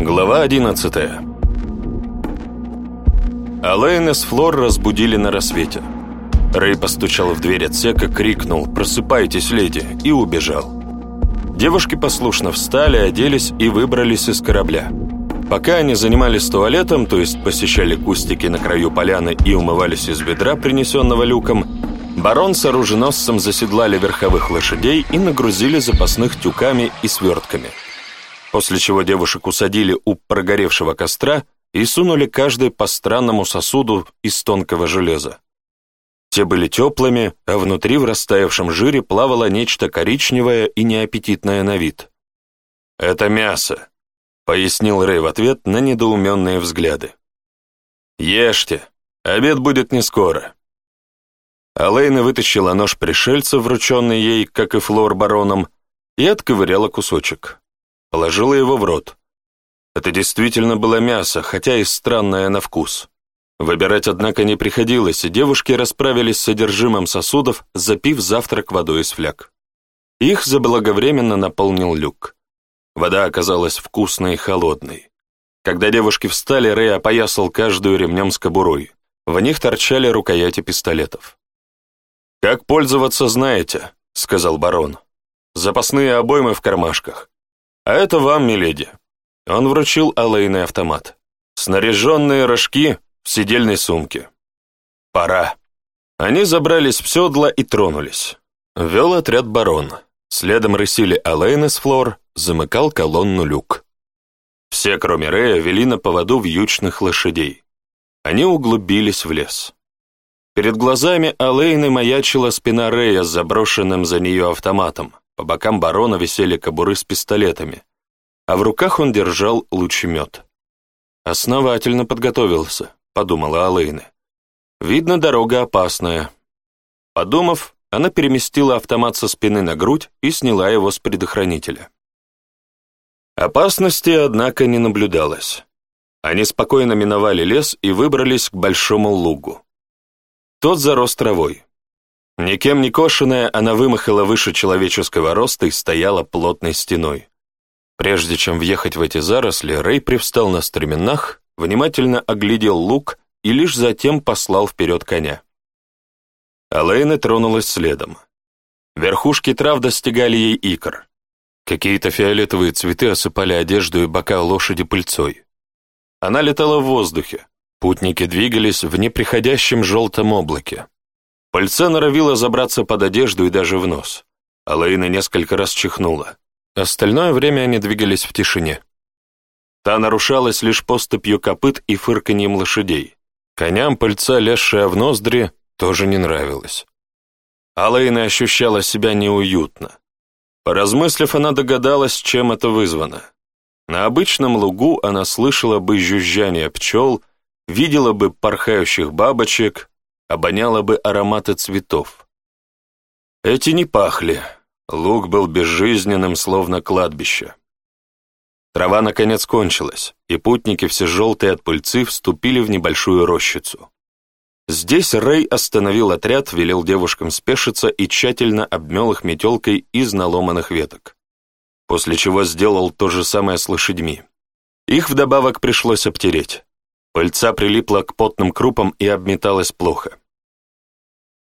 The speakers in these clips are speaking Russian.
Глава 11 Алэйн с Флор разбудили на рассвете. Рэй постучал в дверь отсека, крикнул «Просыпайтесь, леди!» и убежал. Девушки послушно встали, оделись и выбрались из корабля. Пока они занимались туалетом, то есть посещали кустики на краю поляны и умывались из ведра, принесенного люком, барон с оруженосцем заседлали верховых лошадей и нагрузили запасных тюками и свертками – после чего девушек усадили у прогоревшего костра и сунули каждый по странному сосуду из тонкого железа. Те были теплыми, а внутри в растаявшем жире плавало нечто коричневое и неаппетитное на вид. «Это мясо», — пояснил Рэй в ответ на недоуменные взгляды. «Ешьте, обед будет не скоро. Алейна вытащила нож пришельца, врученный ей, как и флор бароном, и отковыряла кусочек положила его в рот. Это действительно было мясо, хотя и странное на вкус. Выбирать, однако, не приходилось, и девушки расправились с содержимым сосудов, запив завтрак водой из фляг. Их заблаговременно наполнил люк. Вода оказалась вкусной и холодной. Когда девушки встали, Рэй опоясал каждую ремнем с кобурой. В них торчали рукояти пистолетов. «Как пользоваться, знаете», — сказал барон. «Запасные обоймы в кармашках. «А это вам, миледи». Он вручил Алэйный автомат. Снаряженные рожки в сидельной сумке. «Пора». Они забрались в седла и тронулись. Вел отряд барон. Следом рысили Алэйн из Флор, замыкал колонну люк. Все, кроме Рея, вели на поводу вьючных лошадей. Они углубились в лес. Перед глазами Алэйны маячила спина Рея с заброшенным за нее автоматом. По бокам барона висели кобуры с пистолетами, а в руках он держал лучемет. «Основательно подготовился», — подумала Алэйна. «Видно, дорога опасная». Подумав, она переместила автомат со спины на грудь и сняла его с предохранителя. Опасности, однако, не наблюдалось. Они спокойно миновали лес и выбрались к большому лугу. Тот зарос травой. Никем не кошенная, она вымахала выше человеческого роста и стояла плотной стеной. Прежде чем въехать в эти заросли, Рэй привстал на стременах, внимательно оглядел лук и лишь затем послал вперед коня. Алэйна тронулась следом. Верхушки трав достигали ей икр. Какие-то фиолетовые цветы осыпали одежду и бока лошади пыльцой. Она летала в воздухе. Путники двигались в неприходящем желтом облаке. Пальце норовило забраться под одежду и даже в нос. А несколько раз чихнула. Остальное время они двигались в тишине. Та нарушалась лишь поступью копыт и фырканьем лошадей. Коням пальца лезшая в ноздри, тоже не нравилось. Алэйна ощущала себя неуютно. Поразмыслив, она догадалась, чем это вызвано. На обычном лугу она слышала бы жужжание пчел, видела бы порхающих бабочек, обоняло бы ароматы цветов. Эти не пахли, луг был безжизненным, словно кладбище. Трава наконец кончилась, и путники, все желтые от пыльцы, вступили в небольшую рощицу. Здесь Рэй остановил отряд, велел девушкам спешиться и тщательно обмел их метелкой из наломанных веток. После чего сделал то же самое с лошадьми. Их вдобавок пришлось обтереть. Пыльца прилипла к потным крупам и обметалась плохо.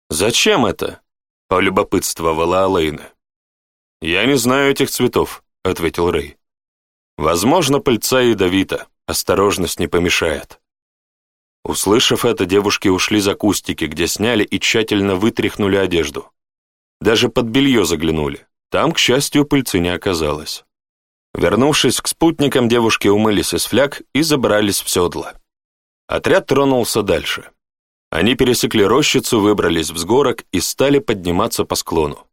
«Зачем это?» — полюбопытствовала Алэйна. «Я не знаю этих цветов», — ответил Рэй. «Возможно, пыльца ядовита, осторожность не помешает». Услышав это, девушки ушли за кустики, где сняли и тщательно вытряхнули одежду. Даже под белье заглянули. Там, к счастью, пыльцы не оказалось. Вернувшись к спутникам, девушки умылись из фляг и забрались в седло. Отряд тронулся дальше. Они пересекли рощицу, выбрались в сгорок и стали подниматься по склону.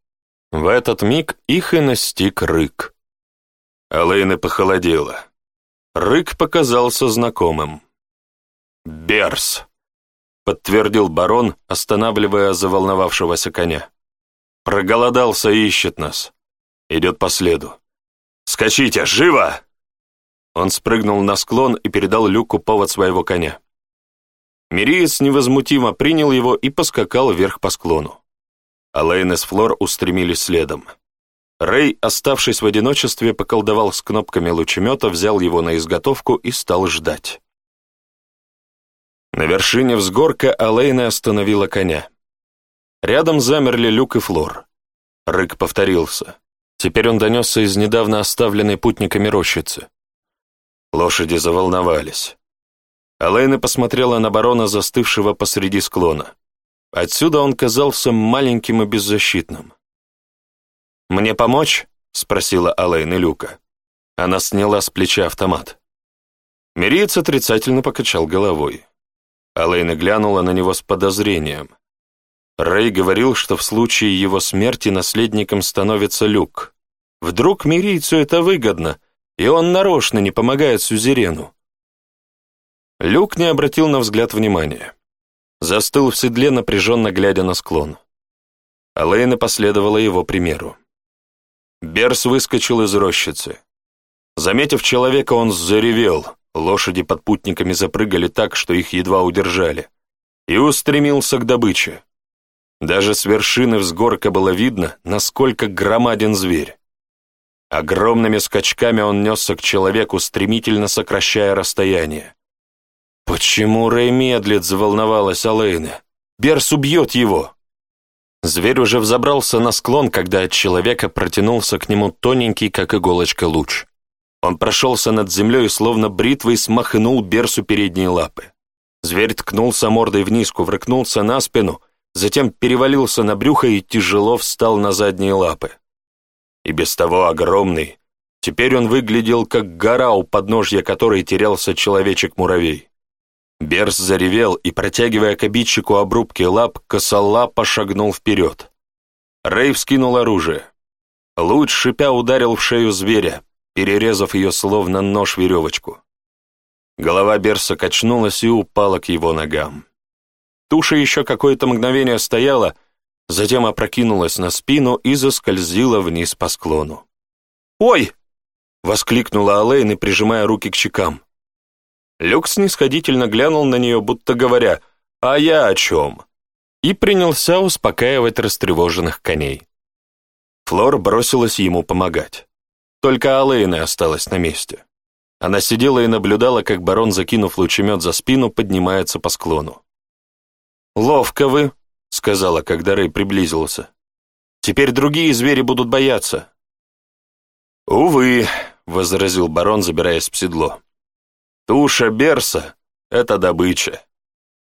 В этот миг их и настиг рык. Алэйна похолодела. Рык показался знакомым. «Берс!» — подтвердил барон, останавливая заволновавшегося коня. «Проголодался и ищет нас. Идет по следу. Скачите, живо!» Он спрыгнул на склон и передал Люку повод своего коня. Мириес невозмутимо принял его и поскакал вверх по склону. Алейн и Сфлор устремились следом. Рэй, оставшись в одиночестве, поколдовал с кнопками лучемета, взял его на изготовку и стал ждать. На вершине взгорка Алейна остановила коня. Рядом замерли Люк и Флор. Рык повторился. Теперь он донесся из недавно оставленной путниками рощицы. Лошади заволновались. Алэйна посмотрела на барона, застывшего посреди склона. Отсюда он казался маленьким и беззащитным. «Мне помочь?» — спросила Алэйна Люка. Она сняла с плеча автомат. Мириец отрицательно покачал головой. Алэйна глянула на него с подозрением. Рэй говорил, что в случае его смерти наследником становится Люк. Вдруг Мирийцу это выгодно, и он нарочно не помогает Сюзерену. Люк не обратил на взгляд внимания. Застыл в седле, напряженно глядя на склон. Алэйна последовала его примеру. Берс выскочил из рощицы. Заметив человека, он заревел, лошади под путниками запрыгали так, что их едва удержали, и устремился к добыче. Даже с вершины взгорка было видно, насколько громаден зверь. Огромными скачками он несся к человеку, стремительно сокращая расстояние. «Почему Рэй медлит?» — заволновалась Алэйна. «Берс убьет его!» Зверь уже взобрался на склон, когда от человека протянулся к нему тоненький, как иголочка, луч. Он прошелся над землей, словно бритвой смахнул Берсу передние лапы. Зверь ткнулся мордой в низку, врыкнулся на спину, затем перевалился на брюхо и тяжело встал на задние лапы. И без того огромный. Теперь он выглядел, как гора, у подножья которой терялся человечек-муравей. Берс заревел и, протягивая к обидчику обрубки лап, косолапо шагнул вперед. Рейв скинул оружие. Луч, шипя, ударил в шею зверя, перерезав ее словно нож веревочку. Голова Берса качнулась и упала к его ногам. Туша еще какое-то мгновение стояла, затем опрокинулась на спину и заскользила вниз по склону. «Ой!» — воскликнула Алэйн и прижимая руки к щекам. Люк снисходительно глянул на нее, будто говоря «А я о чем?» и принялся успокаивать растревоженных коней. Флор бросилась ему помогать. Только Алэйна осталась на месте. Она сидела и наблюдала, как барон, закинув лучемет за спину, поднимается по склону. «Ловко вы», — сказала, когда Рэй приблизился. «Теперь другие звери будут бояться». «Увы», — возразил барон, забираясь в седло. Туша берса — это добыча.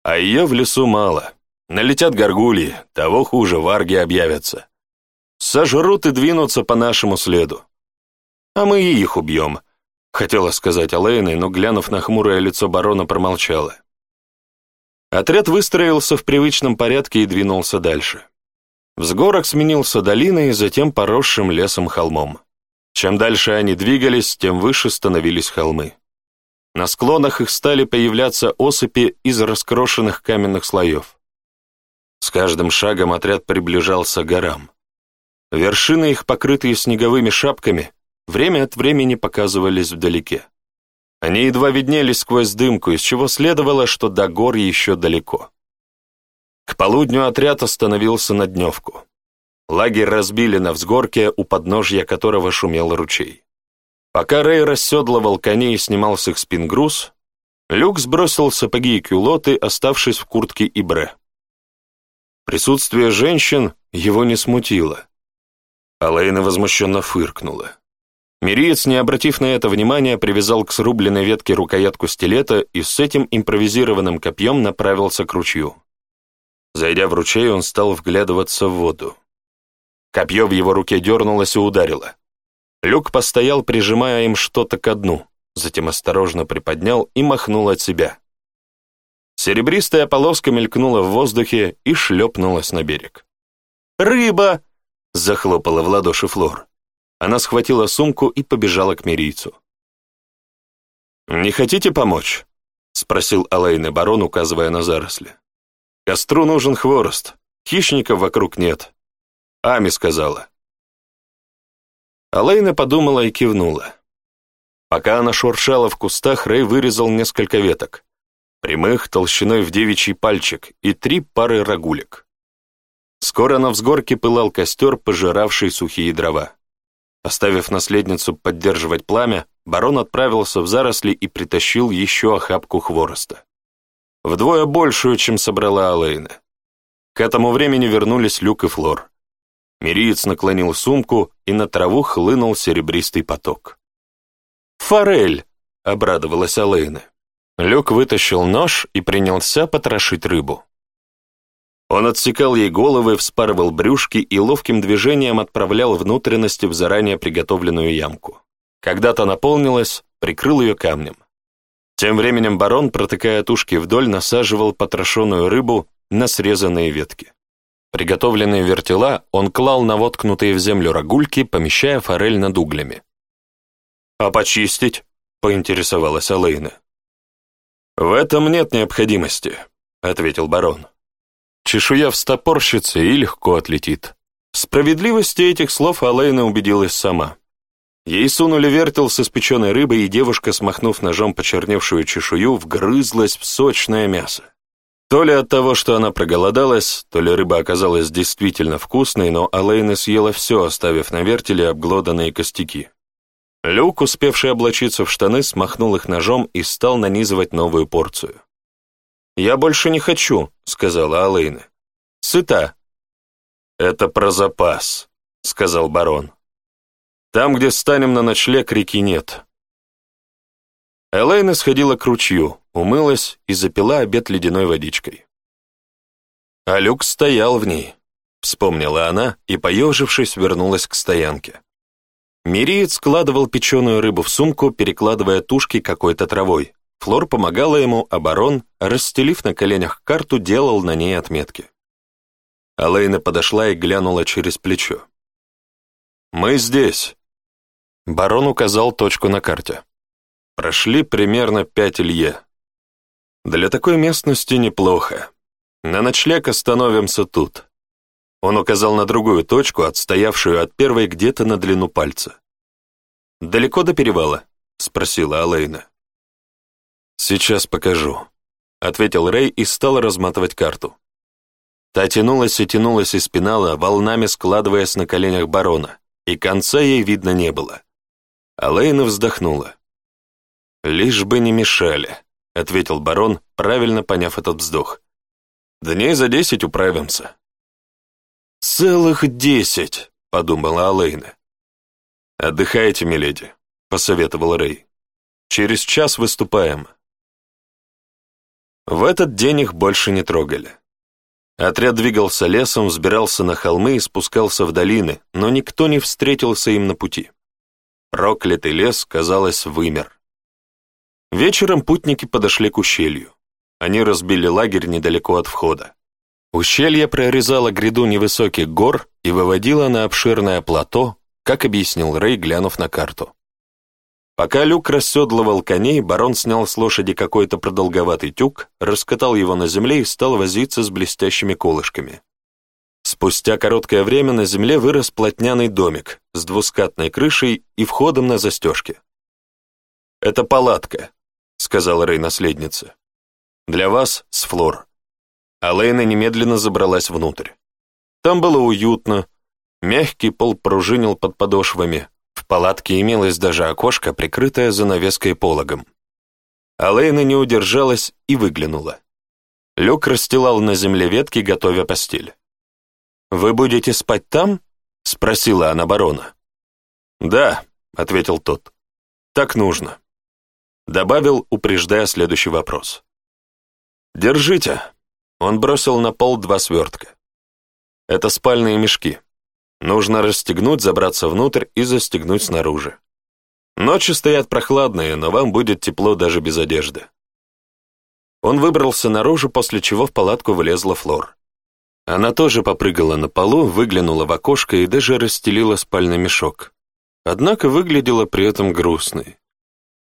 А ее в лесу мало. Налетят горгульи, того хуже, варги объявятся. Сожрут и двинутся по нашему следу. А мы и их убьем. Хотела сказать Алэйной, но, глянув на хмурое лицо барона, промолчала. Отряд выстроился в привычном порядке и двинулся дальше. Взгорок сменился долиной и затем поросшим лесом холмом. Чем дальше они двигались, тем выше становились холмы. На склонах их стали появляться осыпи из раскрошенных каменных слоев. С каждым шагом отряд приближался к горам. Вершины их, покрытые снеговыми шапками, время от времени показывались вдалеке. Они едва виднелись сквозь дымку, из чего следовало, что до гор еще далеко. К полудню отряд остановился на дневку. Лагерь разбили на взгорке, у подножья которого шумел ручей. Пока Рэй расседлывал коней и снимал с их спин груз, Люк сбросил сапоги и кюлоты, оставшись в куртке и бре. Присутствие женщин его не смутило. Алэйна возмущенно фыркнула. Мириец, не обратив на это внимания, привязал к срубленной ветке рукоятку стилета и с этим импровизированным копьем направился к ручью. Зайдя в ручей, он стал вглядываться в воду. Копье в его руке дернулось и ударило. Люк постоял, прижимая им что-то ко дну, затем осторожно приподнял и махнул от себя. Серебристая полоска мелькнула в воздухе и шлепнулась на берег. «Рыба!» — захлопала в ладоши Флор. Она схватила сумку и побежала к мирийцу. «Не хотите помочь?» — спросил Алэйн барон, указывая на заросли. «Костру нужен хворост, хищников вокруг нет». Ами сказала. Алейна подумала и кивнула. Пока она шуршала в кустах, Рэй вырезал несколько веток. Прямых, толщиной в девичий пальчик, и три пары рогулек. Скоро на взгорке пылал костер, пожиравший сухие дрова. Оставив наследницу поддерживать пламя, барон отправился в заросли и притащил еще охапку хвороста. Вдвое большую, чем собрала Алэйна. К этому времени вернулись Люк и Флор. Мириец наклонил сумку, и на траву хлынул серебристый поток. «Форель!» — обрадовалась Алэйна. Люк вытащил нож и принялся потрошить рыбу. Он отсекал ей головы, вспарывал брюшки и ловким движением отправлял внутренности в заранее приготовленную ямку. Когда-то наполнилась, прикрыл ее камнем. Тем временем барон, протыкая тушки вдоль, насаживал потрошенную рыбу на срезанные ветки. Приготовленные вертела он клал на воткнутые в землю рогульки, помещая форель над углями. «А почистить?» — поинтересовалась Алэйна. «В этом нет необходимости», — ответил барон. Чешуя встопорщится и легко отлетит. В справедливости этих слов Алэйна убедилась сама. Ей сунули вертел с испеченной рыбой, и девушка, смахнув ножом почерневшую чешую, вгрызлась в сочное мясо. То ли от того, что она проголодалась, то ли рыба оказалась действительно вкусной, но Алэйна съела все, оставив на вертеле обглоданные костяки. Люк, успевший облачиться в штаны, смахнул их ножом и стал нанизывать новую порцию. «Я больше не хочу», — сказала Алэйна. «Сыта». «Это про запас», — сказал барон. «Там, где станем на ночлег, реки нет». Элейна сходила к ручью, умылась и запила обед ледяной водичкой. А люк стоял в ней, вспомнила она и, поежившись, вернулась к стоянке. Мириец складывал печеную рыбу в сумку, перекладывая тушки какой-то травой. Флор помогала ему, а барон, расстелив на коленях карту, делал на ней отметки. Алейна подошла и глянула через плечо. «Мы здесь!» Барон указал точку на карте. Прошли примерно пять Илье. Для такой местности неплохо. На ночлег остановимся тут. Он указал на другую точку, отстоявшую от первой где-то на длину пальца. «Далеко до перевала?» — спросила Алейна. «Сейчас покажу», — ответил Рэй и стал разматывать карту. Та тянулась и тянулась из пенала, волнами складываясь на коленях барона, и конца ей видно не было. Алейна вздохнула. «Лишь бы не мешали», — ответил барон, правильно поняв этот вздох. «Дней за десять управимся». «Целых десять!» — подумала Алейна. «Отдыхайте, миледи», — посоветовал Рэй. «Через час выступаем». В этот день их больше не трогали. Отряд двигался лесом, взбирался на холмы и спускался в долины, но никто не встретился им на пути. Проклятый лес, казалось, вымер. Вечером путники подошли к ущелью. Они разбили лагерь недалеко от входа. Ущелье прорезало гряду невысоких гор и выводило на обширное плато, как объяснил Рэй, глянув на карту. Пока Люк расседлывал коней, барон снял с лошади какой-то продолговатый тюк, раскатал его на земле и стал возиться с блестящими колышками. Спустя короткое время на земле вырос плотняный домик с двускатной крышей и входом на застежке. «Это палатка», — сказала Рей-наследница. «Для вас с Флор». А Лейна немедленно забралась внутрь. Там было уютно, мягкий пол пружинил под подошвами, в палатке имелось даже окошко, прикрытое занавеской пологом. А Лейна не удержалась и выглянула. Люк расстилал на земле ветки, готовя постель. «Вы будете спать там?» — спросила она барона. «Да», — ответил тот, — «так нужно» добавил, упреждая следующий вопрос. «Держите!» Он бросил на пол два свертка. «Это спальные мешки. Нужно расстегнуть, забраться внутрь и застегнуть снаружи. Ночи стоят прохладные, но вам будет тепло даже без одежды». Он выбрался наружу, после чего в палатку влезла Флор. Она тоже попрыгала на полу, выглянула в окошко и даже расстелила спальный мешок. Однако выглядела при этом грустной.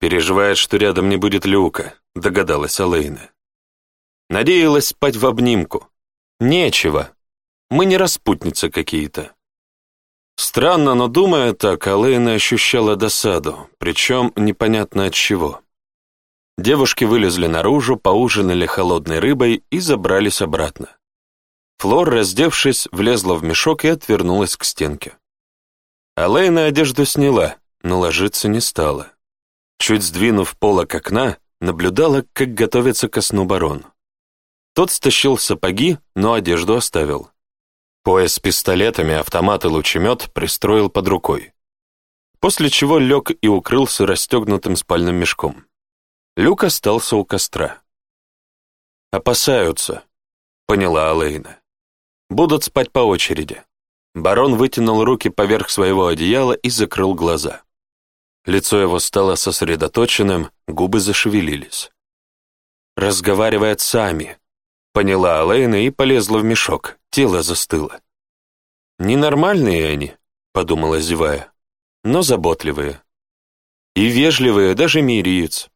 Переживает, что рядом не будет Люка, догадалась Алейна. Надеялась спать в обнимку. Нечего. Мы не распутницы какие-то. Странно, но думая так, Алэйна ощущала досаду, причем непонятно от чего. Девушки вылезли наружу, поужинали холодной рыбой и забрались обратно. Флор, раздевшись, влезла в мешок и отвернулась к стенке. Алэйна одежду сняла, но ложиться не стала. Чуть сдвинув полок окна, наблюдала, как готовится ко сну барон. Тот стащил сапоги, но одежду оставил. Пояс с пистолетами, автомат и лучемет пристроил под рукой. После чего лег и укрылся расстегнутым спальным мешком. Люк остался у костра. «Опасаются», — поняла Алэйна. «Будут спать по очереди». Барон вытянул руки поверх своего одеяла и закрыл глаза. Лицо его стало сосредоточенным, губы зашевелились. «Разговаривает сами», — поняла Алэйна и полезла в мешок, тело застыло. «Ненормальные они», — подумала зевая, — «но заботливые. И вежливые, даже мириец.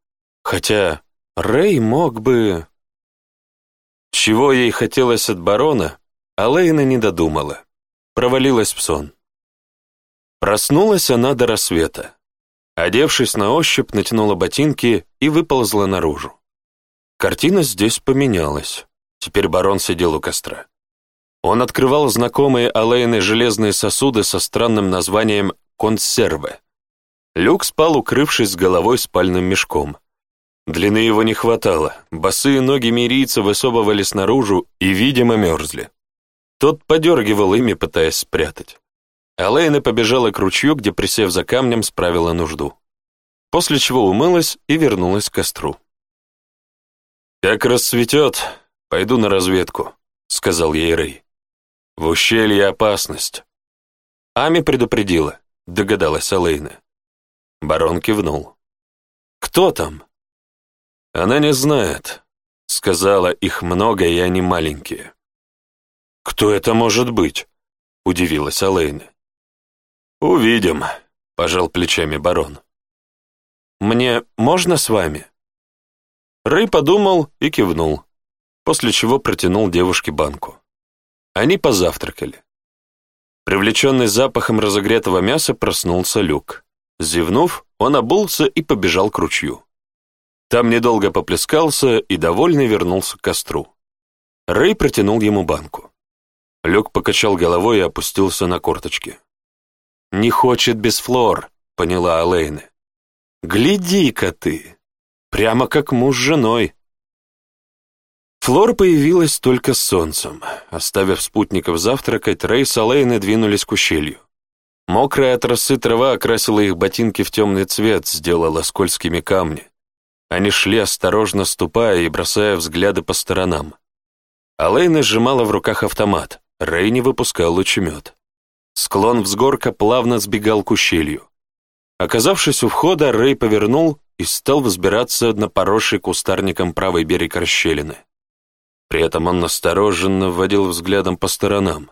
Хотя Рэй мог бы...» Чего ей хотелось от барона, Алэйна не додумала. Провалилась в сон. Проснулась она до рассвета. Одевшись на ощупь, натянула ботинки и выползла наружу. Картина здесь поменялась. Теперь барон сидел у костра. Он открывал знакомые Алэйны железные сосуды со странным названием «консервы». Люк спал, укрывшись головой спальным мешком. Длины его не хватало, босые ноги мирийца высовывались наружу и, видимо, мерзли. Тот подергивал ими, пытаясь спрятать. Алейна побежала к ручью, где, присев за камнем, справила нужду. После чего умылась и вернулась к костру. «Как расцветет, пойду на разведку», — сказал ей Рэй. «В ущелье опасность». Ами предупредила, догадалась Алейна. Барон кивнул. «Кто там?» «Она не знает», — сказала, их много, и они маленькие. «Кто это может быть?» — удивилась Алейна. «Увидим», — пожал плечами барон. «Мне можно с вами?» Рэй подумал и кивнул, после чего протянул девушке банку. Они позавтракали. Привлеченный запахом разогретого мяса проснулся Люк. Зевнув, он обулся и побежал к ручью. Там недолго поплескался и, довольный, вернулся к костру. Рэй протянул ему банку. Люк покачал головой и опустился на корточки. Не хочет без Флор, поняла Алейна. Гляди-ка ты, прямо как муж с женой. Флор появилась только с солнцем. Оставив спутников завтракать, Рей с Алейной двинулись к ущелью. Мокрая от росы трава окрасила их ботинки в темный цвет, сделала скользкими камни. Они шли, осторожно ступая и бросая взгляды по сторонам. Алейна сжимала в руках автомат, Рей не выпускал лучемет. Склон взгорка плавно сбегал к ущелью. Оказавшись у входа, Рэй повернул и стал взбираться на поросший кустарником правый берег расщелины. При этом он настороженно вводил взглядом по сторонам.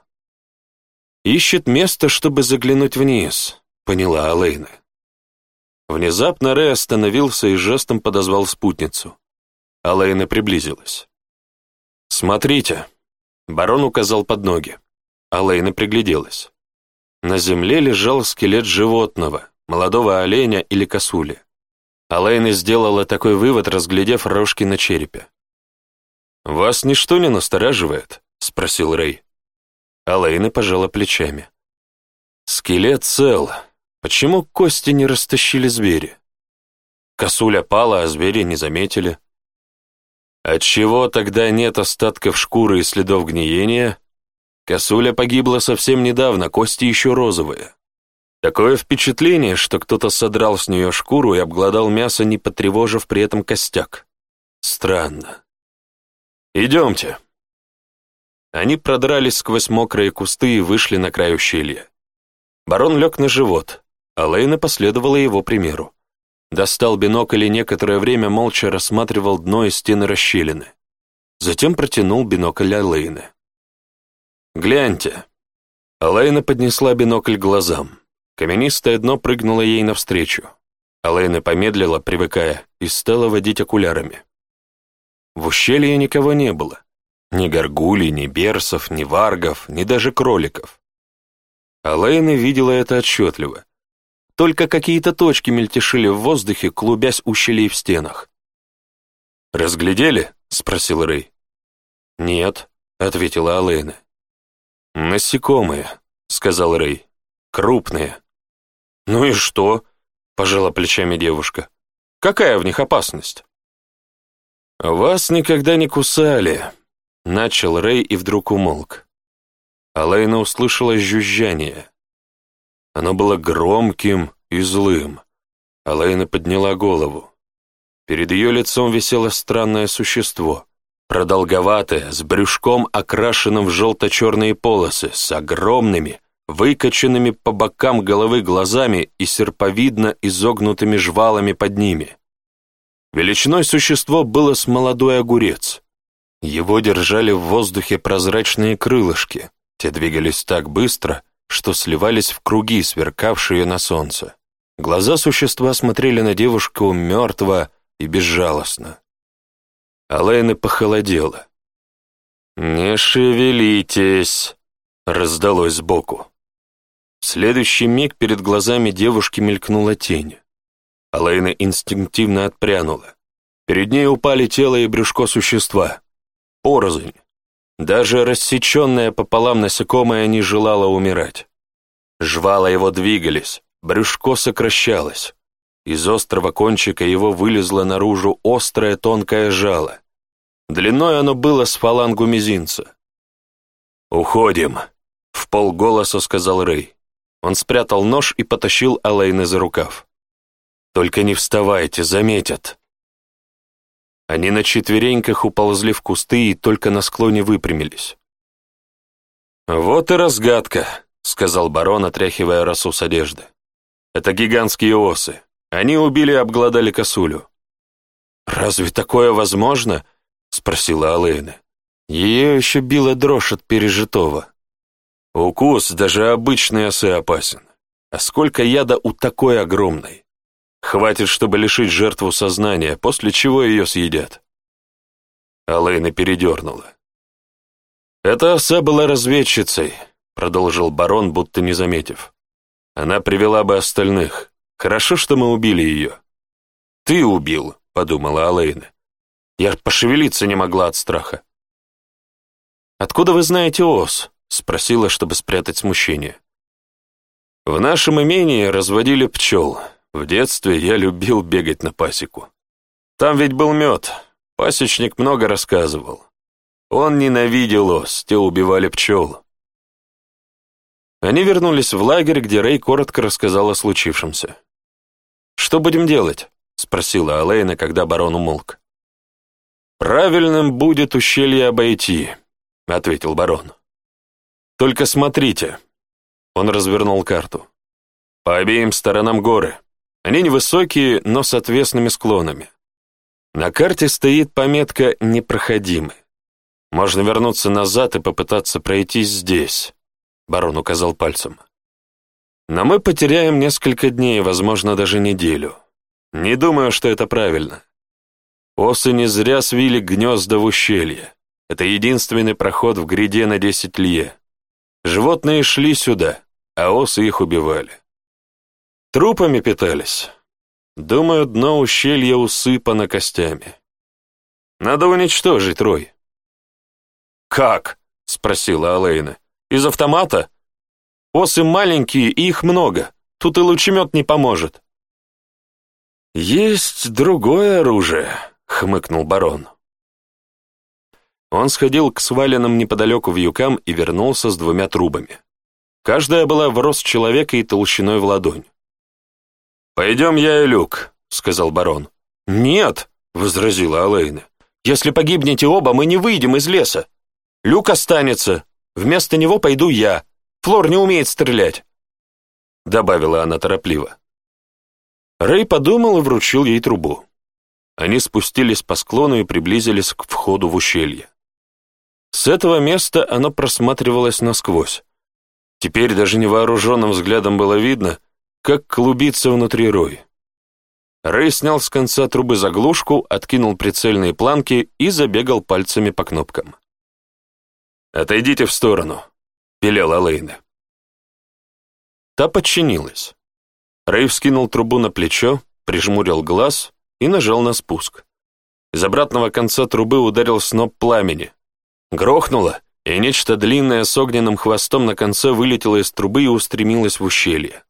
«Ищет место, чтобы заглянуть вниз», — поняла Алэйна. Внезапно Рэй остановился и жестом подозвал спутницу. Алэйна приблизилась. «Смотрите!» — барон указал под ноги. Алэйна пригляделась. На земле лежал скелет животного, молодого оленя или косули. Алэйна сделала такой вывод, разглядев рожки на черепе. «Вас ничто не настораживает?» — спросил Рэй. Алэйна пожала плечами. «Скелет цел. Почему кости не растащили звери?» Косуля пала, а звери не заметили. «Отчего тогда нет остатков шкуры и следов гниения?» Косуля погибла совсем недавно, кости еще розовые. Такое впечатление, что кто-то содрал с нее шкуру и обглодал мясо, не потревожив при этом костяк. Странно. «Идемте». Они продрались сквозь мокрые кусты и вышли на край ущелья. Барон лег на живот, а Лейна последовала его примеру. Достал бинокль и некоторое время молча рассматривал дно и стены расщелины. Затем протянул бинокль Алейны. «Гляньте!» Алайна поднесла бинокль к глазам. Каменистое дно прыгнуло ей навстречу. Алайна помедлила, привыкая, и стала водить окулярами. В ущелье никого не было. Ни горгулей, ни берсов, ни варгов, ни даже кроликов. Алайна видела это отчетливо. Только какие-то точки мельтешили в воздухе, клубясь у в стенах. «Разглядели?» — спросил Рэй. «Нет», — ответила Алэйна. «Насекомые», — сказал Рэй. «Крупные». «Ну и что?» — пожала плечами девушка. «Какая в них опасность?» «Вас никогда не кусали», — начал Рэй и вдруг умолк. Алайна услышала жужжание. Оно было громким и злым. Алайна подняла голову. Перед ее лицом висело странное существо — продолговатая, с брюшком, окрашенным в желто-черные полосы, с огромными, выкоченными по бокам головы глазами и серповидно изогнутыми жвалами под ними. Величиной существо было с молодой огурец. Его держали в воздухе прозрачные крылышки, те двигались так быстро, что сливались в круги, сверкавшие на солнце. Глаза существа смотрели на девушку мертво и безжалостно. Алэйна похолодела. «Не шевелитесь!» — раздалось сбоку. В следующий миг перед глазами девушки мелькнула тень. Алэйна инстинктивно отпрянула. Перед ней упали тело и брюшко существа. Порознь. Даже рассеченное пополам насекомое не желало умирать. Жвала его двигались, брюшко сокращалось. Из острого кончика его вылезло наружу острое тонкое жало. Длиной оно было с фалангу мизинца. «Уходим», — в полголоса сказал Рэй. Он спрятал нож и потащил Алэйна за рукав. «Только не вставайте, заметят». Они на четвереньках уползли в кусты и только на склоне выпрямились. «Вот и разгадка», — сказал барон, отряхивая росу с одежды. «Это гигантские осы. Они убили и обглодали косулю». «Разве такое возможно?» спросила Алэйна. Ее еще била дрожь от пережитого. Укус даже обычный осы опасен. А сколько яда у такой огромной? Хватит, чтобы лишить жертву сознания, после чего ее съедят. Алэйна передернула. «Эта оса была разведчицей», — продолжил барон, будто не заметив. «Она привела бы остальных. Хорошо, что мы убили ее». «Ты убил», — подумала Алэйна. Я пошевелиться не могла от страха. «Откуда вы знаете ос?» — спросила, чтобы спрятать смущение. «В нашем имении разводили пчел. В детстве я любил бегать на пасеку. Там ведь был мед. Пасечник много рассказывал. Он ненавидел ос, те убивали пчел». Они вернулись в лагерь, где Рэй коротко рассказал о случившемся. «Что будем делать?» — спросила Алейна, когда барон умолк. «Правильным будет ущелье обойти», — ответил барон. «Только смотрите». Он развернул карту. «По обеим сторонам горы. Они невысокие, но с отвесными склонами. На карте стоит пометка «Непроходимы». Можно вернуться назад и попытаться пройтись здесь», — барон указал пальцем. «Но мы потеряем несколько дней, возможно, даже неделю. Не думаю, что это правильно. Осы не зря свили гнезда в ущелье. Это единственный проход в гряде на десять лье. Животные шли сюда, а осы их убивали. Трупами питались. Думаю, дно ущелья усыпано костями. Надо уничтожить рой. «Как?» — спросила Алейна. «Из автомата? Осы маленькие, и их много. Тут и лучемет не поможет». «Есть другое оружие», — хмыкнул барон. Он сходил к сваленным неподалеку вьюкам и вернулся с двумя трубами. Каждая была в рост человека и толщиной в ладонь. «Пойдем я и Люк», — сказал барон. «Нет», — возразила Алэйна. «Если погибнете оба, мы не выйдем из леса. Люк останется. Вместо него пойду я. Флор не умеет стрелять», — добавила она торопливо. Рэй подумал и вручил ей трубу. Они спустились по склону и приблизились к входу в ущелье. С этого места оно просматривалось насквозь. Теперь даже невооруженным взглядом было видно, как клубится внутри рой. Рэй снял с конца трубы заглушку, откинул прицельные планки и забегал пальцами по кнопкам. «Отойдите в сторону», — велела Лейна. Та подчинилась. Рэй вскинул трубу на плечо, прижмурил глаз и нажал на спуск. Из обратного конца трубы ударил сноп пламени. Грохнуло, и нечто длинное с огненным хвостом на конце вылетело из трубы и устремилось в ущелье.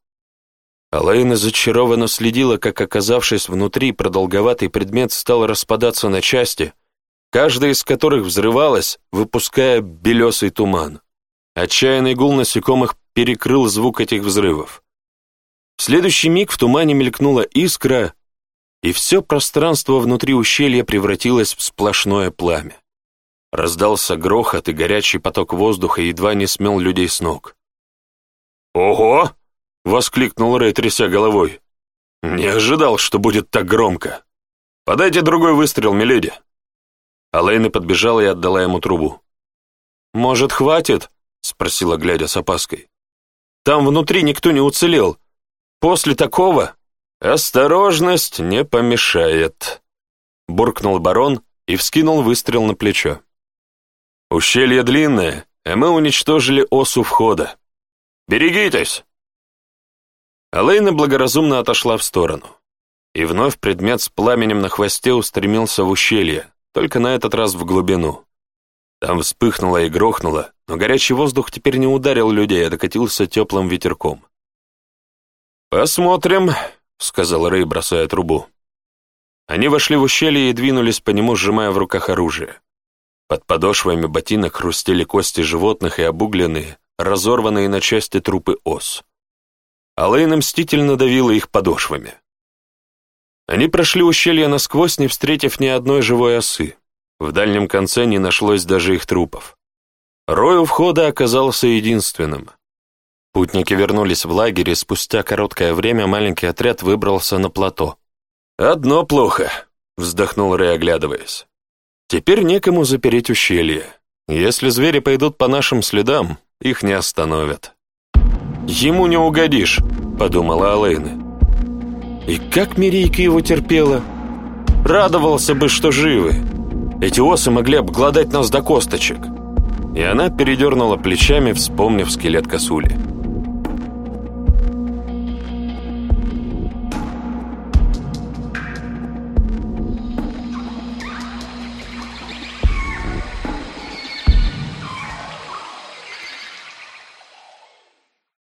Алэйна зачарованно следила, как, оказавшись внутри, продолговатый предмет стал распадаться на части, каждая из которых взрывалась, выпуская белесый туман. Отчаянный гул насекомых перекрыл звук этих взрывов. В следующий миг в тумане мелькнула искра, и все пространство внутри ущелья превратилось в сплошное пламя. Раздался грохот, и горячий поток воздуха едва не смел людей с ног. «Ого!» — воскликнул Рэй, тряся головой. «Не ожидал, что будет так громко. Подайте другой выстрел, миледи!» Алэйна подбежала и отдала ему трубу. «Может, хватит?» — спросила, глядя с опаской. «Там внутри никто не уцелел. После такого...» «Осторожность не помешает», — буркнул барон и вскинул выстрел на плечо. «Ущелье длинное, а мы уничтожили осу входа. Берегитесь!» Алейна благоразумно отошла в сторону. И вновь предмет с пламенем на хвосте устремился в ущелье, только на этот раз в глубину. Там вспыхнуло и грохнуло, но горячий воздух теперь не ударил людей, а докатился теплым ветерком. «Посмотрим», — сказал Рэй, бросая трубу. Они вошли в ущелье и двинулись по нему, сжимая в руках оружие. Под подошвами ботинок хрустели кости животных и обугленные, разорванные на части трупы ос. Алэйна мстительно давила их подошвами. Они прошли ущелье насквозь, не встретив ни одной живой осы. В дальнем конце не нашлось даже их трупов. Рой у входа оказался единственным — Путники вернулись в лагерь, и спустя короткое время маленький отряд выбрался на плато. «Одно плохо», — вздохнул Рэй, оглядываясь. «Теперь некому запереть ущелье. Если звери пойдут по нашим следам, их не остановят». «Ему не угодишь», — подумала Алэйна. «И как Мирейка его терпела? Радовался бы, что живы. Эти осы могли обглодать нас до косточек». И она передернула плечами, вспомнив скелет косули.